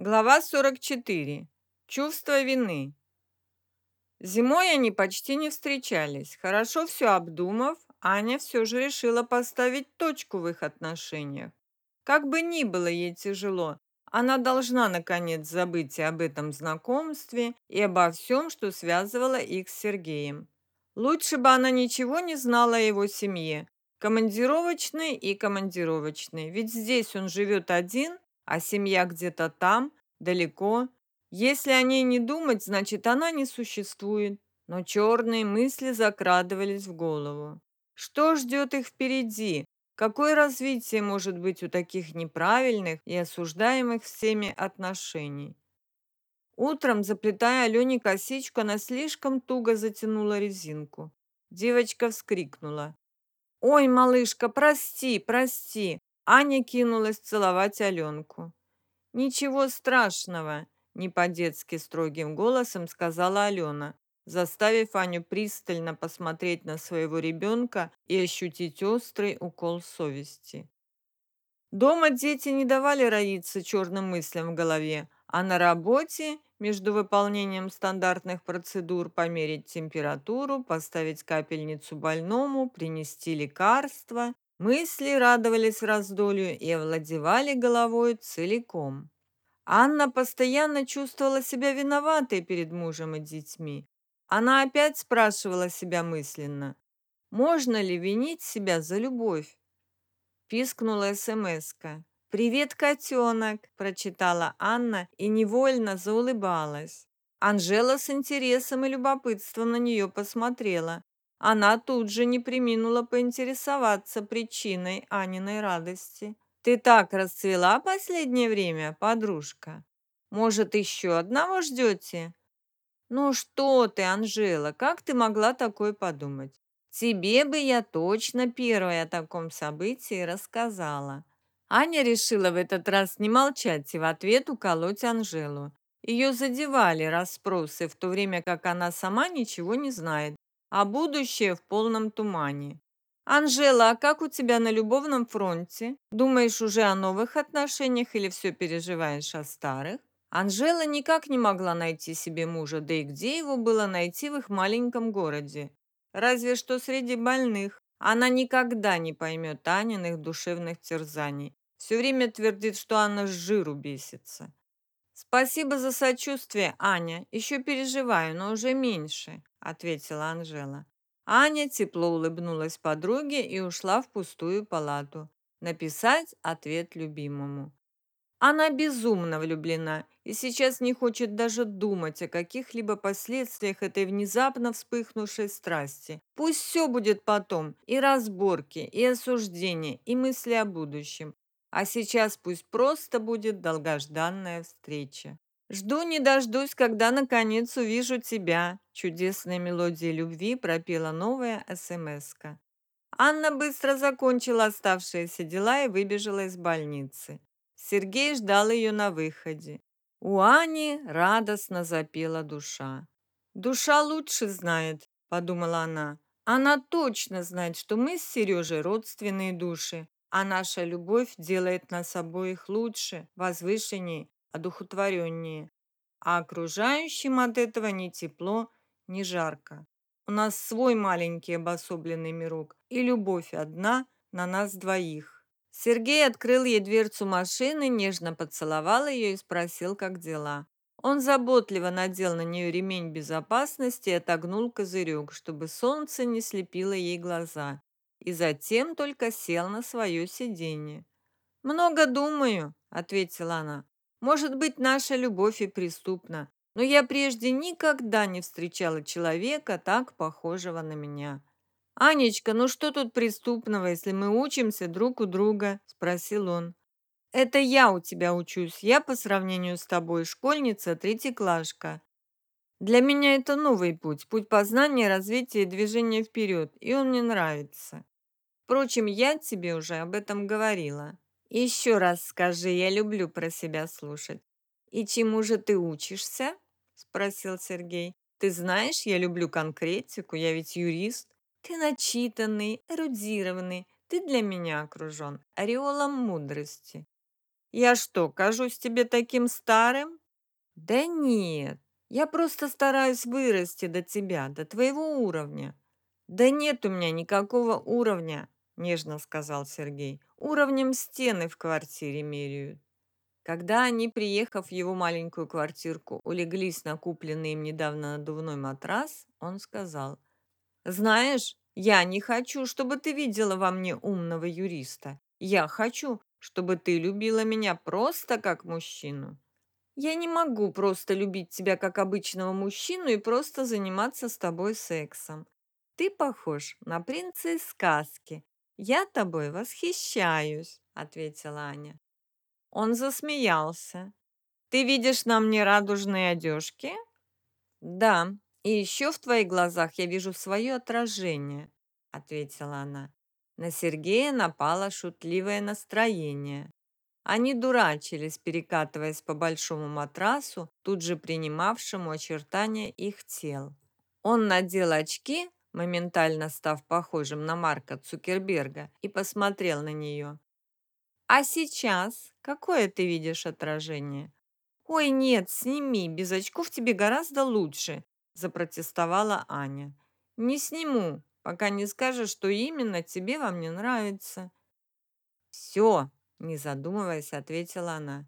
Глава 44. Чувство вины. Зимой они почти не встречались. Хорошо все обдумав, Аня все же решила поставить точку в их отношениях. Как бы ни было ей тяжело, она должна наконец забыть и об этом знакомстве, и обо всем, что связывало их с Сергеем. Лучше бы она ничего не знала о его семье, командировочной и командировочной, ведь здесь он живет один, а семья где-то там, далеко. Если о ней не думать, значит, она не существует. Но черные мысли закрадывались в голову. Что ждет их впереди? Какое развитие может быть у таких неправильных и осуждаемых всеми отношений? Утром, заплетая Алене косичку, она слишком туго затянула резинку. Девочка вскрикнула. «Ой, малышка, прости, прости!» Аня кинулась целовать Аленку. «Ничего страшного», — не по-детски строгим голосом сказала Алена, заставив Аню пристально посмотреть на своего ребенка и ощутить острый укол совести. Дома дети не давали роиться черным мыслям в голове, а на работе, между выполнением стандартных процедур, померить температуру, поставить капельницу больному, принести лекарство, Мысли радовались раздолью и овладевали головой целиком. Анна постоянно чувствовала себя виноватой перед мужем и детьми. Она опять спрашивала себя мысленно, можно ли винить себя за любовь. Пискнула СМСка. «Привет, котенок!» – прочитала Анна и невольно заулыбалась. Анжела с интересом и любопытством на нее посмотрела. Она тут же не приминула поинтересоваться причиной Аниной радости. «Ты так расцвела последнее время, подружка. Может, еще одного ждете?» «Ну что ты, Анжела, как ты могла такое подумать? Тебе бы я точно первая о таком событии рассказала». Аня решила в этот раз не молчать и в ответ уколоть Анжелу. Ее задевали расспросы, в то время как она сама ничего не знает а будущее в полном тумане. «Анжела, а как у тебя на любовном фронте? Думаешь уже о новых отношениях или все переживаешь о старых?» Анжела никак не могла найти себе мужа, да и где его было найти в их маленьком городе? Разве что среди больных. Она никогда не поймет Аниных душевных терзаний. Все время твердит, что она с жиру бесится. «Спасибо за сочувствие, Аня. Еще переживаю, но уже меньше», — ответила Анжела. Аня тепло улыбнулась подруге и ушла в пустую палату. Написать ответ любимому. Она безумно влюблена и сейчас не хочет даже думать о каких-либо последствиях этой внезапно вспыхнувшей страсти. Пусть все будет потом, и разборки, и осуждения, и мысли о будущем. А сейчас пусть просто будет долгожданная встреча. Жду не дождусь, когда наконец увижу тебя. Чудесной мелодией любви пропела новая СМСка. Анна быстро закончила оставшиеся дела и выбежала из больницы. Сергей ждал ее на выходе. У Ани радостно запела душа. «Душа лучше знает», — подумала она. «Она точно знает, что мы с Сережей родственные души, а наша любовь делает нас обоих лучше, возвышеннее, одухотвореннее. А окружающим от этого ни тепло, ни жарко. У нас свой маленький обособленный мирок, и любовь одна на нас двоих. Сергей открыл ей дверцу машины, нежно поцеловал ее и спросил, как дела. Он заботливо надел на нее ремень безопасности и отогнул козырек, чтобы солнце не слепило ей глаза и затем только сел на свое сиденье. «Много думаю», — ответила она. «Может быть, наша любовь и преступна, но я прежде никогда не встречала человека, так похожего на меня». «Анечка, ну что тут преступного, если мы учимся друг у друга?» – спросил он. «Это я у тебя учусь. Я по сравнению с тобой школьница, третьеклашка. Для меня это новый путь, путь познания, развития и движения вперед, и он мне нравится. Впрочем, я тебе уже об этом говорила. Еще раз скажи, я люблю про себя слушать. И чему же ты учишься? Спросил Сергей. Ты знаешь, я люблю конкретику, я ведь юрист. Ты начитанный, эрудированный, ты для меня окружен ореолом мудрости. Я что, кажусь тебе таким старым? Да нет, я просто стараюсь вырасти до тебя, до твоего уровня. Да нет у меня никакого уровня, нежно сказал Сергей. Уровнем стены в квартире меряют. Когда они, приехав в его маленькую квартирку, улеглись на купленный им недавно надувной матрас, он сказал, «Знаешь, я не хочу, чтобы ты видела во мне умного юриста. Я хочу, чтобы ты любила меня просто как мужчину. Я не могу просто любить тебя как обычного мужчину и просто заниматься с тобой сексом. Ты похож на принца из сказки. Я тобой восхищаюсь», — ответила Аня. Он засмеялся. «Ты видишь на мне радужные одежки?» «Да, и еще в твоих глазах я вижу свое отражение», — ответила она. На Сергея напало шутливое настроение. Они дурачились, перекатываясь по большому матрасу, тут же принимавшему очертания их тел. Он надел очки, моментально став похожим на Марка Цукерберга, и посмотрел на нее. А сейчас какое ты видишь отражение? Ой, нет, сними, без очков тебе гораздо лучше, запротестовала Аня. Не сниму, пока не скажешь, что именно тебе во мне нравится. Все, не задумываясь, ответила она.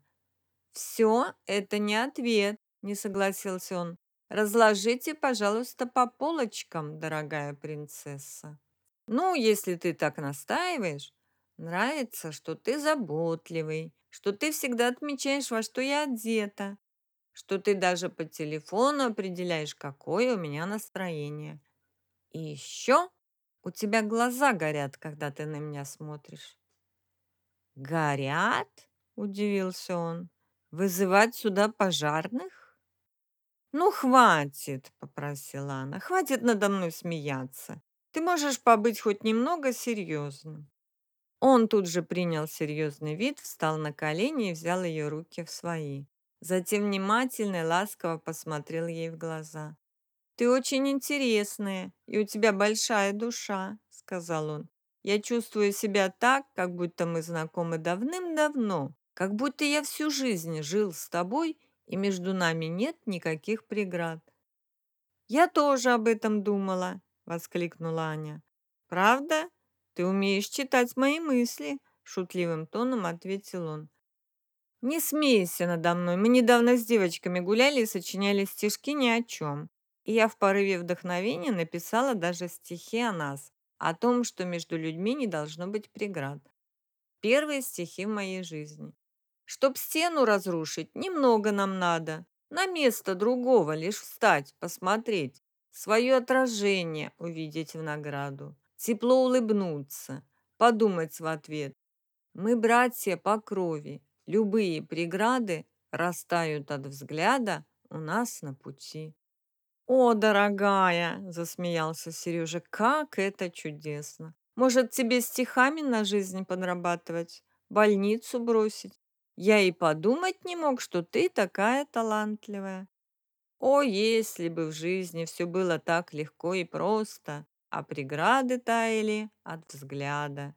Все, это не ответ, не согласился он. Разложите, пожалуйста, по полочкам, дорогая принцесса. Ну, если ты так настаиваешь, Нравится, что ты заботливый, что ты всегда отмечаешь, во что я одета, что ты даже по телефону определяешь, какое у меня настроение. И еще у тебя глаза горят, когда ты на меня смотришь. Горят? Удивился он. Вызывать сюда пожарных? Ну, хватит, попросила она. Хватит надо мной смеяться. Ты можешь побыть хоть немного серьезным. Он тут же принял серьезный вид, встал на колени и взял ее руки в свои. Затем внимательно и ласково посмотрел ей в глаза. «Ты очень интересная, и у тебя большая душа», — сказал он. «Я чувствую себя так, как будто мы знакомы давным-давно, как будто я всю жизнь жил с тобой, и между нами нет никаких преград». «Я тоже об этом думала», — воскликнула Аня. «Правда?» «Ты умеешь читать мои мысли», — шутливым тоном ответил он. «Не смейся надо мной. Мы недавно с девочками гуляли и сочиняли стишки ни о чем. И я в порыве вдохновения написала даже стихи о нас, о том, что между людьми не должно быть преград. Первые стихи в моей жизни. Чтоб стену разрушить, немного нам надо. На место другого лишь встать, посмотреть, свое отражение увидеть в награду тепло улыбнуться, подумать в ответ. Мы братья по крови, любые преграды растают от взгляда у нас на пути. «О, дорогая!» – засмеялся Сережа. «Как это чудесно! Может, тебе стихами на жизнь подрабатывать, больницу бросить? Я и подумать не мог, что ты такая талантливая. О, если бы в жизни все было так легко и просто! а преграды таяли от взгляда.